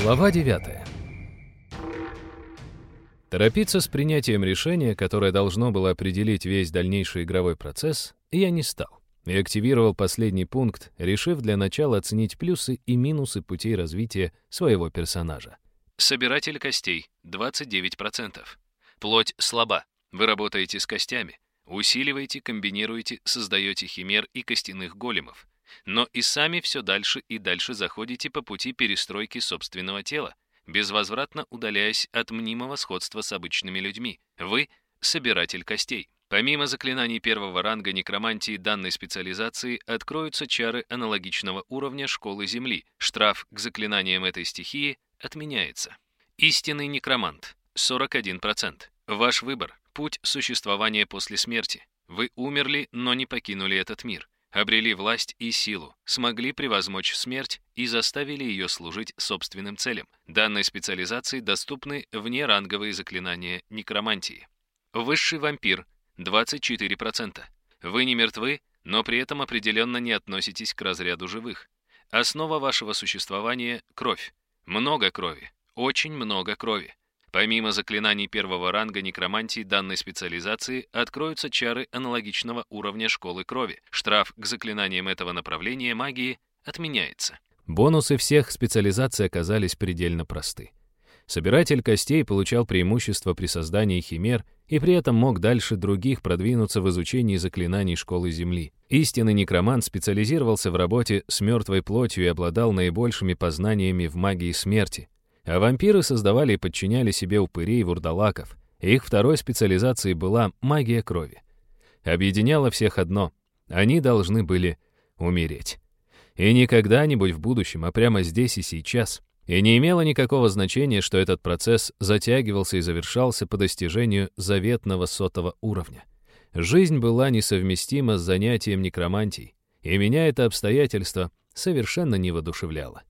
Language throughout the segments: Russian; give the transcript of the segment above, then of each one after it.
Глава 9. Торопиться с принятием решения, которое должно было определить весь дальнейший игровой процесс, я не стал. И активировал последний пункт, решив для начала оценить плюсы и минусы путей развития своего персонажа. Собиратель костей — 29%. Плоть слаба. Вы работаете с костями. Усиливаете, комбинируете, создаете химер и костяных големов. Но и сами все дальше и дальше заходите по пути перестройки собственного тела, безвозвратно удаляясь от мнимого сходства с обычными людьми. Вы — собиратель костей. Помимо заклинаний первого ранга некромантии данной специализации откроются чары аналогичного уровня школы Земли. Штраф к заклинаниям этой стихии отменяется. Истинный некромант — 41%. Ваш выбор — путь существования после смерти. Вы умерли, но не покинули этот мир обрели власть и силу, смогли превозмочь смерть и заставили ее служить собственным целям. Данной специализации доступны внеранговые заклинания некромантии. Высший вампир — 24%. Вы не мертвы, но при этом определенно не относитесь к разряду живых. Основа вашего существования — кровь. Много крови, очень много крови. Помимо заклинаний первого ранга некромантии данной специализации откроются чары аналогичного уровня школы крови. Штраф к заклинаниям этого направления магии отменяется. Бонусы всех специализаций оказались предельно просты. Собиратель костей получал преимущество при создании химер и при этом мог дальше других продвинуться в изучении заклинаний школы Земли. Истинный некромант специализировался в работе с мертвой плотью и обладал наибольшими познаниями в магии смерти, а вампиры создавали и подчиняли себе упырей и вурдалаков. Их второй специализацией была магия крови. Объединяло всех одно — они должны были умереть. И не когда-нибудь в будущем, а прямо здесь и сейчас. И не имело никакого значения, что этот процесс затягивался и завершался по достижению заветного сотого уровня. Жизнь была несовместима с занятием некромантией, и меня это обстоятельство совершенно не воодушевляло.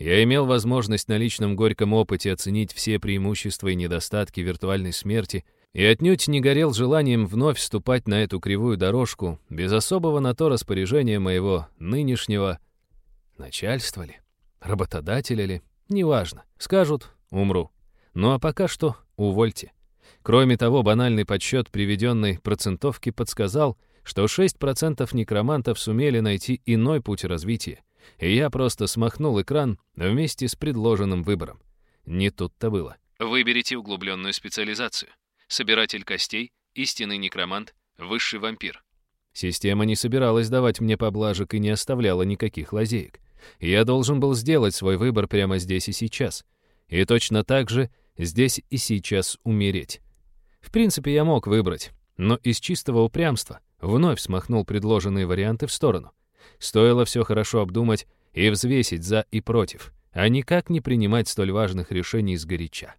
Я имел возможность на личном горьком опыте оценить все преимущества и недостатки виртуальной смерти и отнюдь не горел желанием вновь вступать на эту кривую дорожку без особого на то распоряжения моего нынешнего начальства ли, работодателя ли, неважно. Скажут — умру. Ну а пока что увольте. Кроме того, банальный подсчет приведенной процентовки подсказал, что 6% некромантов сумели найти иной путь развития, и я просто смахнул экран вместе с предложенным выбором. Не тут-то было. Выберите углубленную специализацию. Собиратель костей, истинный некромант, высший вампир. Система не собиралась давать мне поблажек и не оставляла никаких лазеек. Я должен был сделать свой выбор прямо здесь и сейчас. И точно так же здесь и сейчас умереть. В принципе, я мог выбрать, но из чистого упрямства вновь смахнул предложенные варианты в сторону. Стоило все хорошо обдумать и взвесить за и против, а никак не принимать столь важных решений сгоряча.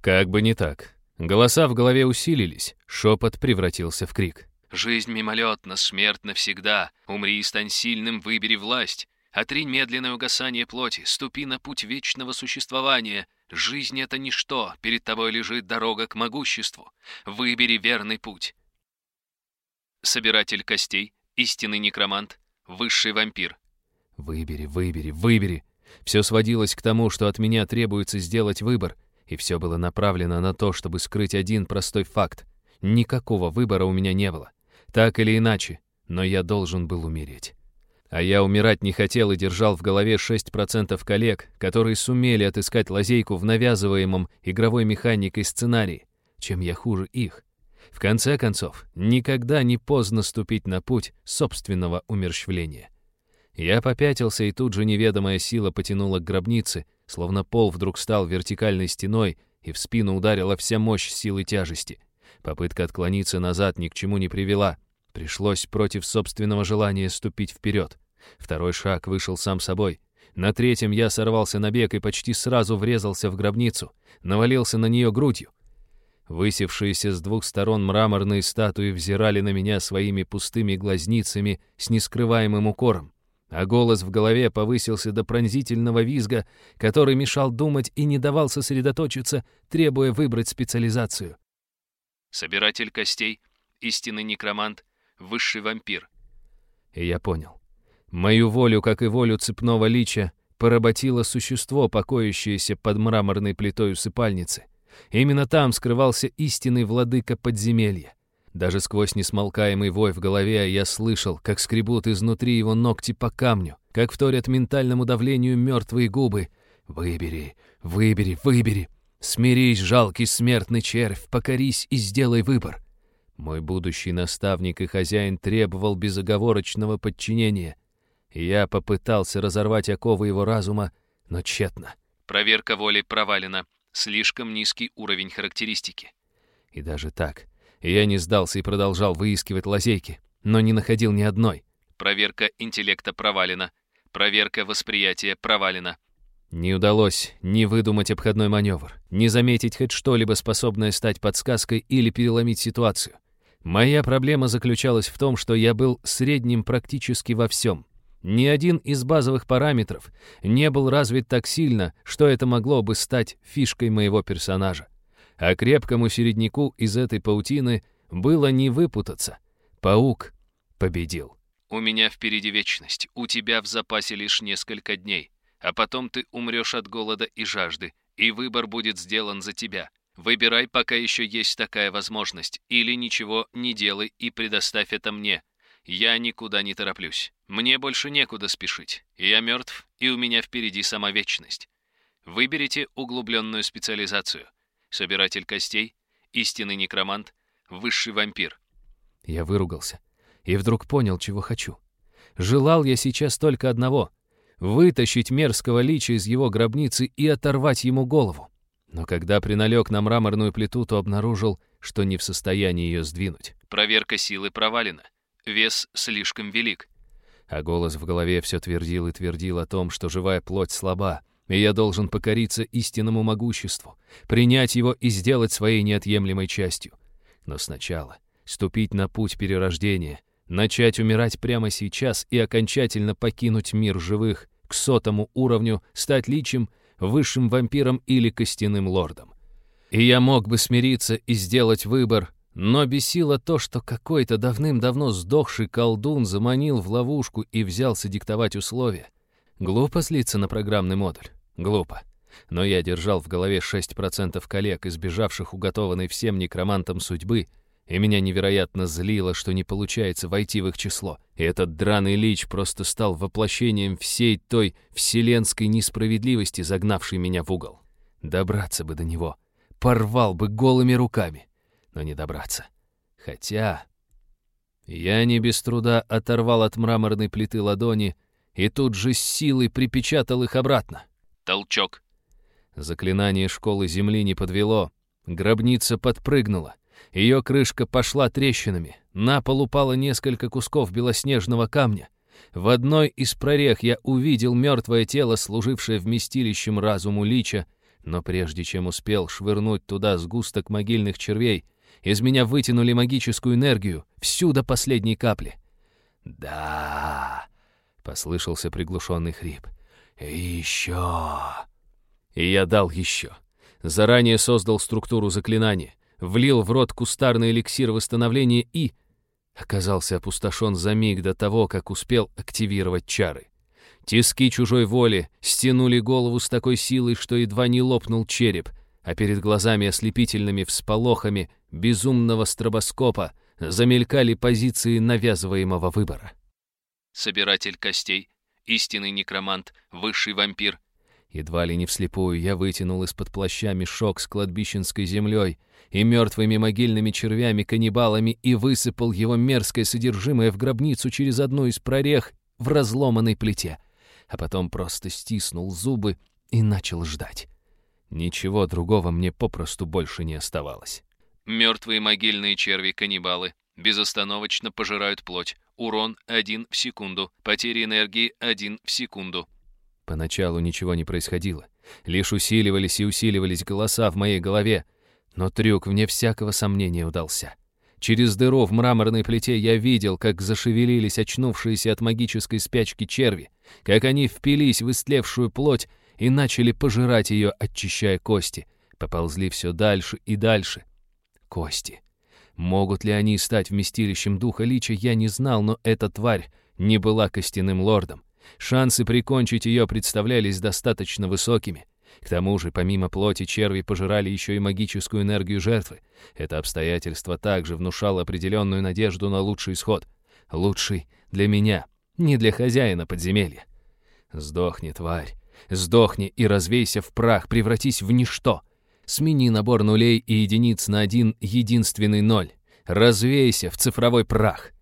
Как бы не так. Голоса в голове усилились, шепот превратился в крик. «Жизнь мимолетна, смерть навсегда. Умри и стань сильным, выбери власть. Отринь медленное угасание плоти, ступи на путь вечного существования. Жизнь — это ничто, перед тобой лежит дорога к могуществу. Выбери верный путь». Собиратель костей, истинный некромант, высший вампир. Выбери, выбери, выбери. Все сводилось к тому, что от меня требуется сделать выбор, и все было направлено на то, чтобы скрыть один простой факт. Никакого выбора у меня не было. Так или иначе, но я должен был умереть. А я умирать не хотел и держал в голове 6% коллег, которые сумели отыскать лазейку в навязываемом игровой механикой сценарии. Чем я хуже их? В конце концов, никогда не поздно ступить на путь собственного умерщвления. Я попятился, и тут же неведомая сила потянула к гробнице, словно пол вдруг стал вертикальной стеной, и в спину ударила вся мощь силы тяжести. Попытка отклониться назад ни к чему не привела. Пришлось против собственного желания ступить вперед. Второй шаг вышел сам собой. На третьем я сорвался на бег и почти сразу врезался в гробницу, навалился на нее грудью. Высевшиеся с двух сторон мраморные статуи взирали на меня своими пустыми глазницами с нескрываемым укором, а голос в голове повысился до пронзительного визга, который мешал думать и не давал сосредоточиться, требуя выбрать специализацию. Собиратель костей, истинный некромант, высший вампир. И я понял. Мою волю, как и волю цепного лича, поработило существо, покоящееся под мраморной плитой усыпальницы. Именно там скрывался истинный владыка подземелья. Даже сквозь несмолкаемый вой в голове я слышал, как скребут изнутри его ногти по камню, как вторят ментальному давлению мертвые губы. «Выбери, выбери, выбери! Смирись, жалкий смертный червь, покорись и сделай выбор!» Мой будущий наставник и хозяин требовал безоговорочного подчинения. Я попытался разорвать оковы его разума, но тщетно. Проверка воли провалена. Слишком низкий уровень характеристики. И даже так, я не сдался и продолжал выискивать лазейки, но не находил ни одной. Проверка интеллекта провалена. Проверка восприятия провалена. Не удалось ни выдумать обходной маневр, ни заметить хоть что-либо способное стать подсказкой или переломить ситуацию. Моя проблема заключалась в том, что я был средним практически во всем. Ни один из базовых параметров не был развит так сильно, что это могло бы стать фишкой моего персонажа. А крепкому середняку из этой паутины было не выпутаться. Паук победил. «У меня впереди вечность, у тебя в запасе лишь несколько дней, а потом ты умрешь от голода и жажды, и выбор будет сделан за тебя. Выбирай, пока еще есть такая возможность, или ничего не делай и предоставь это мне, я никуда не тороплюсь. Мне больше некуда спешить. Я мертв, и у меня впереди сама вечность. Выберите углубленную специализацию. Собиратель костей, истинный некромант, высший вампир. Я выругался и вдруг понял, чего хочу. Желал я сейчас только одного — вытащить мерзкого лича из его гробницы и оторвать ему голову. Но когда приналег на мраморную плиту, то обнаружил, что не в состоянии ее сдвинуть. Проверка силы провалена. Вес слишком велик. А голос в голове все твердил и твердил о том, что живая плоть слаба, и я должен покориться истинному могуществу, принять его и сделать своей неотъемлемой частью. Но сначала ступить на путь перерождения, начать умирать прямо сейчас и окончательно покинуть мир живых, к сотому уровню стать личем, высшим вампиром или костяным лордом. И я мог бы смириться и сделать выбор, но бесило то, что какой-то давным-давно сдохший колдун заманил в ловушку и взялся диктовать условия. Глупо злиться на программный модуль. Глупо. Но я держал в голове 6% коллег, избежавших уготованной всем некромантам судьбы, и меня невероятно злило, что не получается войти в их число. И этот драный лич просто стал воплощением всей той вселенской несправедливости, загнавшей меня в угол. Добраться бы до него. Порвал бы голыми руками но не добраться. Хотя... Я не без труда оторвал от мраморной плиты ладони и тут же с силой припечатал их обратно. Толчок. Заклинание школы земли не подвело. Гробница подпрыгнула. Ее крышка пошла трещинами. На пол упало несколько кусков белоснежного камня. В одной из прорех я увидел мертвое тело, служившее вместилищем разуму лича, но прежде чем успел швырнуть туда сгусток могильных червей, из меня вытянули магическую энергию, всю до последней капли. «Да!» — послышался приглушенный хрип. «Еще!» И я дал еще. Заранее создал структуру заклинания, влил в рот кустарный эликсир восстановления и... Оказался опустошен за миг до того, как успел активировать чары. Тиски чужой воли стянули голову с такой силой, что едва не лопнул череп — а перед глазами ослепительными всполохами безумного стробоскопа замелькали позиции навязываемого выбора. Собиратель костей, истинный некромант, высший вампир. Едва ли не вслепую я вытянул из-под плаща мешок с кладбищенской землей и мертвыми могильными червями-каннибалами и высыпал его мерзкое содержимое в гробницу через одну из прорех в разломанной плите, а потом просто стиснул зубы и начал ждать. Ничего другого мне попросту больше не оставалось. Мертвые могильные черви-каннибалы безостановочно пожирают плоть. Урон 1 в секунду. Потери энергии 1 в секунду. Поначалу ничего не происходило. Лишь усиливались и усиливались голоса в моей голове. Но трюк, вне всякого сомнения, удался. Через дыру в мраморной плите я видел, как зашевелились очнувшиеся от магической спячки черви, как они впились в истлевшую плоть и начали пожирать ее, очищая кости. Поползли все дальше и дальше. Кости. Могут ли они стать вместилищем духа лича, я не знал, но эта тварь не была костяным лордом. Шансы прикончить ее представлялись достаточно высокими. К тому же, помимо плоти, черви пожирали еще и магическую энергию жертвы. Это обстоятельство также внушало определенную надежду на лучший исход. Лучший для меня, не для хозяина подземелья. Сдохни, тварь. Сдохни и развейся в прах, превратись в ничто. Смени набор нулей и единиц на один единственный ноль. Развейся в цифровой прах.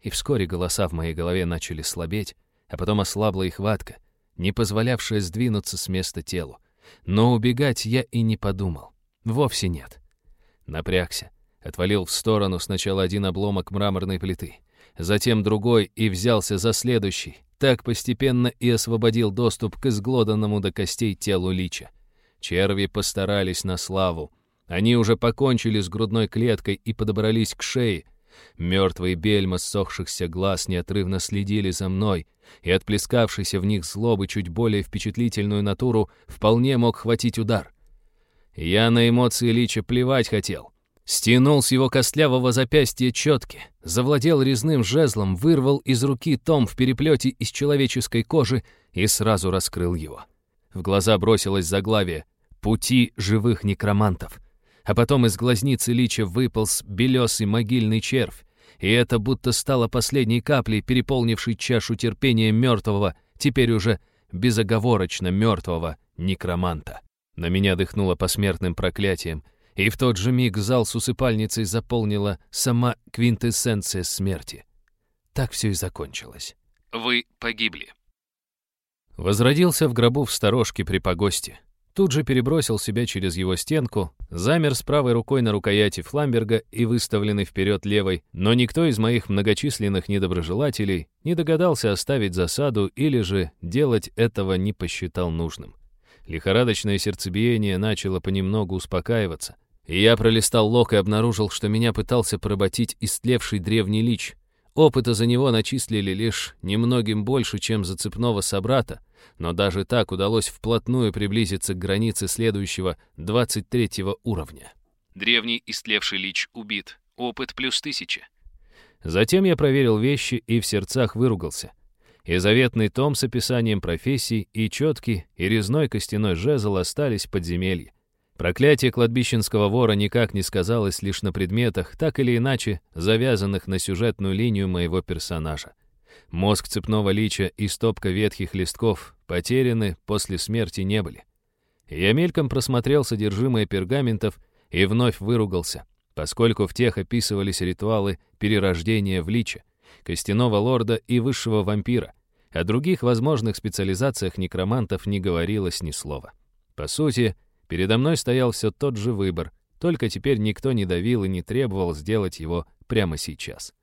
И вскоре голоса в моей голове начали слабеть, а потом ослабла их хватка, не позволявшая сдвинуться с места телу. Но убегать я и не подумал. Вовсе нет. Напрягся, отвалил в сторону сначала один обломок мраморной плиты, затем другой и взялся за следующий, так постепенно и освободил доступ к изглоданному до костей телу лича. Черви постарались на славу. Они уже покончили с грудной клеткой и подобрались к шее. Мертвые бельма ссохшихся глаз неотрывно следили за мной, и отплескавшийся в них злобы чуть более впечатлительную натуру вполне мог хватить удар. Я на эмоции Лича плевать хотел. Стянул с его костлявого запястья четки, завладел резным жезлом, вырвал из руки том в переплете из человеческой кожи и сразу раскрыл его. В глаза бросилось заглавие «Пути живых некромантов». А потом из глазницы Лича выполз белесый могильный червь, и это будто стало последней каплей, переполнившей чашу терпения мертвого, теперь уже безоговорочно мертвого некроманта. На меня дыхнуло посмертным проклятием — и в тот же миг зал с усыпальницей заполнила сама квинтэссенция смерти. Так все и закончилось. Вы погибли. Возродился в гробу в сторожке при погосте. Тут же перебросил себя через его стенку, замер с правой рукой на рукояти фламберга и выставленный вперед левой, но никто из моих многочисленных недоброжелателей не догадался оставить засаду или же делать этого не посчитал нужным. Лихорадочное сердцебиение начало понемногу успокаиваться. И я пролистал лог и обнаружил, что меня пытался поработить истлевший древний лич. Опыта за него начислили лишь немногим больше, чем за цепного собрата, но даже так удалось вплотную приблизиться к границе следующего 23 уровня. Древний истлевший лич убит. Опыт плюс тысяча. Затем я проверил вещи и в сердцах выругался. И заветный том с описанием профессий, и четкий, и резной костяной жезл остались в подземелье. Проклятие кладбищенского вора никак не сказалось лишь на предметах, так или иначе завязанных на сюжетную линию моего персонажа. Мозг цепного лича и стопка ветхих листков потеряны после смерти не были. Я мельком просмотрел содержимое пергаментов и вновь выругался, поскольку в тех описывались ритуалы перерождения в лича, костяного лорда и высшего вампира. О других возможных специализациях некромантов не говорилось ни слова. По сути, Передо мной стоял все тот же выбор, только теперь никто не давил и не требовал сделать его прямо сейчас.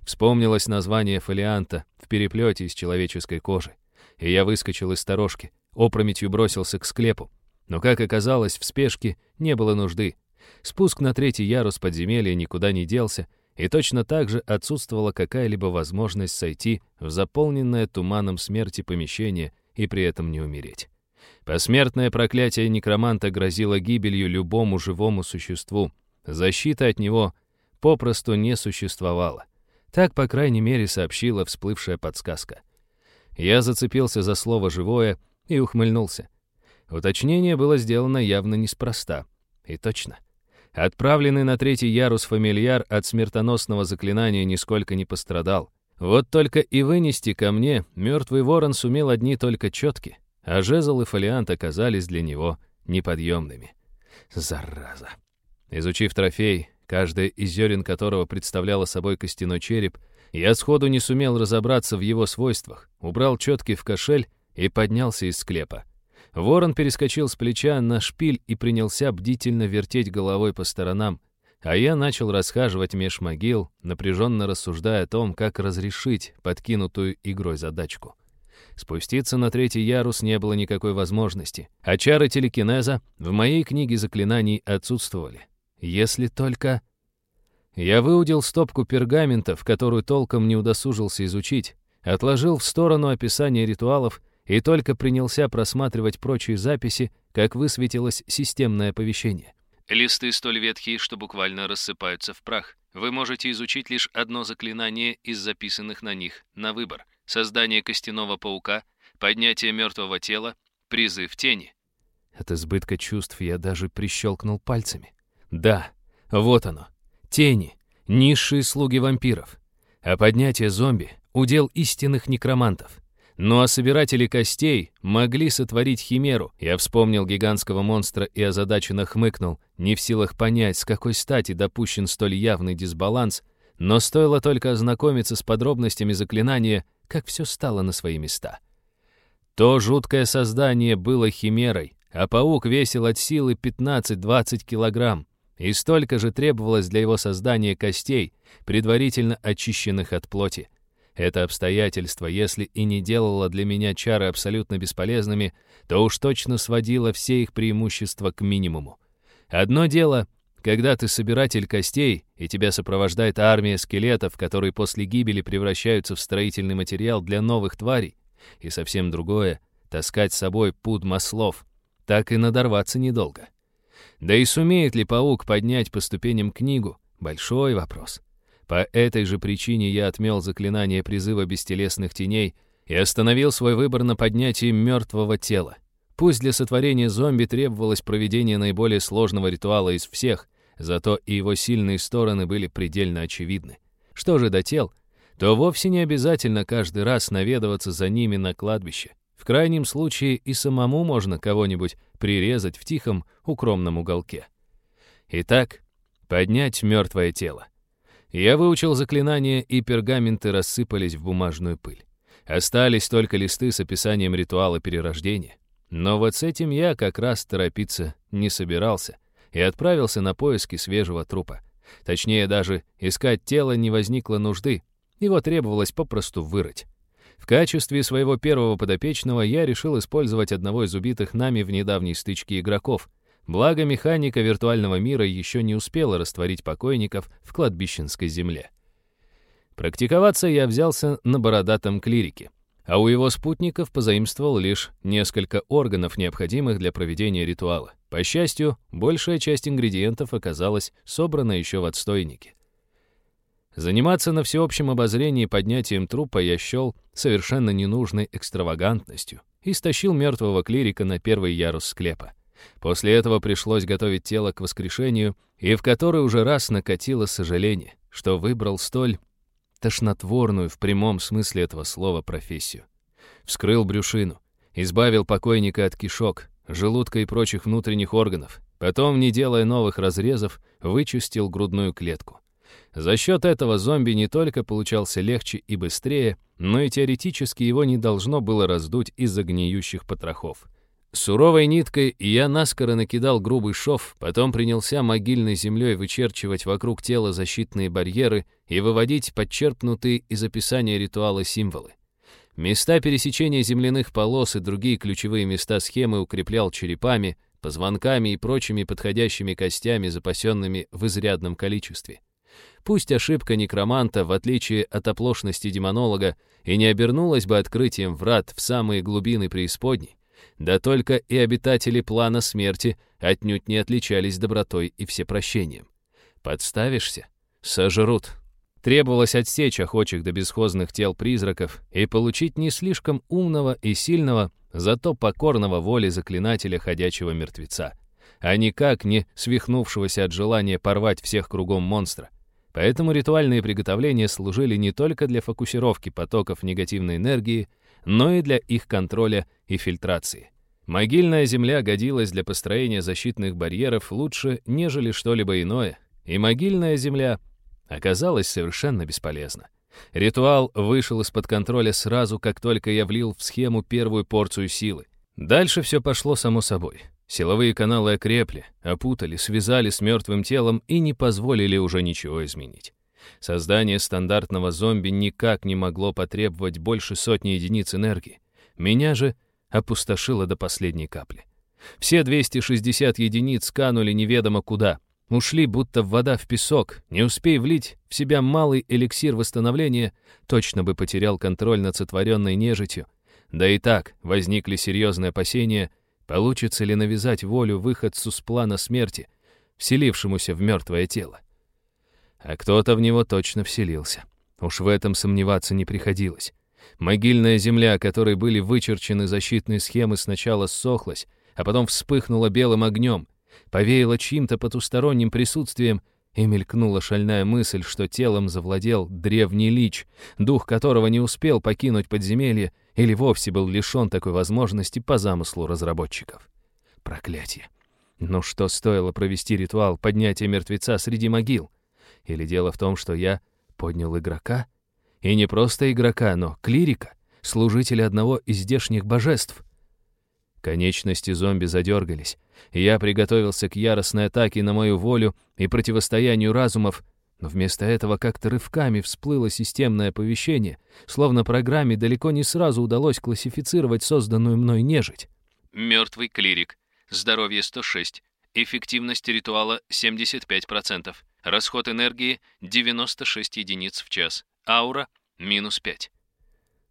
Вспомнилось название фолианта в переплете из человеческой кожи, и я выскочил из сторожки, опрометью бросился к склепу. Но, как оказалось, в спешке не было нужды. Спуск на третий ярус подземелья никуда не делся, и точно так же отсутствовала какая-либо возможность сойти в заполненное туманом смерти помещение и при этом не умереть. Посмертное проклятие некроманта грозило гибелью любому живому существу. Защита от него попросту не существовала. Так, по крайней мере, сообщила всплывшая подсказка. Я зацепился за слово «живое» и ухмыльнулся. Уточнение было сделано явно неспроста. И точно. Отправленный на третий ярус фамильяр от смертоносного заклинания нисколько не пострадал. Вот только и вынести ко мне мертвый ворон сумел одни только четки а жезл и фолиант оказались для него неподъемными. Зараза. Изучив трофей, каждая из зерен которого представляла собой костяной череп, я сходу не сумел разобраться в его свойствах, убрал четки в кошель и поднялся из склепа. Ворон перескочил с плеча на шпиль и принялся бдительно вертеть головой по сторонам, а я начал расхаживать меж могил, напряженно рассуждая о том, как разрешить подкинутую игрой задачку. Спуститься на третий ярус не было никакой возможности, а чары телекинеза в моей книге заклинаний отсутствовали. Если только... Я выудил стопку пергаментов, которую толком не удосужился изучить, отложил в сторону описание ритуалов и только принялся просматривать прочие записи, как высветилось системное оповещение. Листы столь ветхие, что буквально рассыпаются в прах. Вы можете изучить лишь одно заклинание из записанных на них на выбор. Создание костяного паука, поднятие мертвого тела, призыв тени. От избытка чувств я даже прищелкнул пальцами. Да, вот оно. Тени, низшие слуги вампиров. А поднятие зомби — удел истинных некромантов. Ну а собиратели костей могли сотворить химеру. Я вспомнил гигантского монстра и озадаченно хмыкнул, не в силах понять, с какой стати допущен столь явный дисбаланс, но стоило только ознакомиться с подробностями заклинания, как все стало на свои места. То жуткое создание было химерой, а паук весил от силы 15-20 килограмм, и столько же требовалось для его создания костей, предварительно очищенных от плоти. Это обстоятельство, если и не делало для меня чары абсолютно бесполезными, то уж точно сводило все их преимущества к минимуму. Одно дело, когда ты собиратель костей, и тебя сопровождает армия скелетов, которые после гибели превращаются в строительный материал для новых тварей, и совсем другое — таскать с собой пуд маслов, так и надорваться недолго. Да и сумеет ли паук поднять по ступеням книгу — большой вопрос. По этой же причине я отмел заклинание призыва бестелесных теней и остановил свой выбор на поднятии мертвого тела. Пусть для сотворения зомби требовалось проведение наиболее сложного ритуала из всех, зато и его сильные стороны были предельно очевидны. Что же до тел, то вовсе не обязательно каждый раз наведываться за ними на кладбище. В крайнем случае и самому можно кого-нибудь прирезать в тихом, укромном уголке. Итак, поднять мертвое тело. Я выучил заклинание, и пергаменты рассыпались в бумажную пыль. Остались только листы с описанием ритуала перерождения. Но вот с этим я как раз торопиться не собирался и отправился на поиски свежего трупа. Точнее, даже искать тело не возникло нужды, его требовалось попросту вырыть. В качестве своего первого подопечного я решил использовать одного из убитых нами в недавней стычке игроков — Благо, механика виртуального мира еще не успела растворить покойников в кладбищенской земле. Практиковаться я взялся на бородатом клирике, а у его спутников позаимствовал лишь несколько органов, необходимых для проведения ритуала. По счастью, большая часть ингредиентов оказалась собрана еще в отстойнике. Заниматься на всеобщем обозрении поднятием трупа я счел совершенно ненужной экстравагантностью и стащил мертвого клирика на первый ярус склепа. После этого пришлось готовить тело к воскрешению, и в который уже раз накатило сожаление, что выбрал столь тошнотворную в прямом смысле этого слова профессию. Вскрыл брюшину, избавил покойника от кишок, желудка и прочих внутренних органов, потом, не делая новых разрезов, вычистил грудную клетку. За счет этого зомби не только получался легче и быстрее, но и теоретически его не должно было раздуть из-за гниющих потрохов. Суровой ниткой я наскоро накидал грубый шов, потом принялся могильной землей вычерчивать вокруг тела защитные барьеры и выводить подчерпнутые из описания ритуала символы. Места пересечения земляных полос и другие ключевые места схемы укреплял черепами, позвонками и прочими подходящими костями, запасенными в изрядном количестве. Пусть ошибка некроманта, в отличие от оплошности демонолога, и не обернулась бы открытием врат в самые глубины преисподней, да только и обитатели плана смерти отнюдь не отличались добротой и всепрощением. Подставишься — сожрут. Требовалось отсечь охочих до бесхозных тел призраков и получить не слишком умного и сильного, зато покорного воле заклинателя ходячего мертвеца, а никак не свихнувшегося от желания порвать всех кругом монстра. Поэтому ритуальные приготовления служили не только для фокусировки потоков негативной энергии, но и для их контроля и фильтрации. Могильная земля годилась для построения защитных барьеров лучше, нежели что-либо иное, и могильная земля оказалась совершенно бесполезна. Ритуал вышел из-под контроля сразу, как только я влил в схему первую порцию силы. Дальше все пошло само собой. Силовые каналы окрепли, опутали, связали с мертвым телом и не позволили уже ничего изменить. Создание стандартного зомби никак не могло потребовать больше сотни единиц энергии. Меня же опустошило до последней капли. Все 260 единиц канули неведомо куда. Ушли, будто вода в песок. Не успей влить в себя малый эликсир восстановления, точно бы потерял контроль над сотворенной нежитью. Да и так возникли серьезные опасения, получится ли навязать волю выходцу с плана смерти, вселившемуся в мертвое тело. А кто-то в него точно вселился. Уж в этом сомневаться не приходилось. Могильная земля, которой были вычерчены защитные схемы, сначала ссохлась, а потом вспыхнула белым огнем, повеяла чьим-то потусторонним присутствием, и мелькнула шальная мысль, что телом завладел древний лич, дух которого не успел покинуть подземелье или вовсе был лишен такой возможности по замыслу разработчиков. Проклятие. Ну что стоило провести ритуал поднятия мертвеца среди могил? Или дело в том, что я поднял игрока? И не просто игрока, но клирика, служителя одного из здешних божеств. Конечности зомби задергались, и я приготовился к яростной атаке на мою волю и противостоянию разумов, но вместо этого как-то рывками всплыло системное оповещение, словно программе далеко не сразу удалось классифицировать созданную мной нежить. Мертвый клирик. Здоровье 106. Эффективность ритуала 75%. Расход энергии 96 единиц в час. Аура минус 5.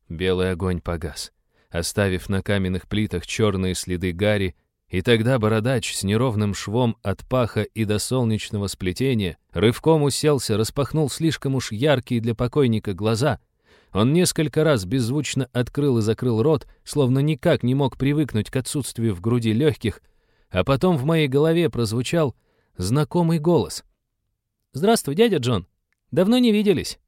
Белый огонь погас, оставив на каменных плитах черные следы гари, и тогда бородач с неровным швом от паха и до солнечного сплетения рывком уселся, распахнул слишком уж яркие для покойника глаза. Он несколько раз беззвучно открыл и закрыл рот, словно никак не мог привыкнуть к отсутствию в груди легких, а потом в моей голове прозвучал знакомый голос. «Здравствуй, дядя Джон. Давно не виделись».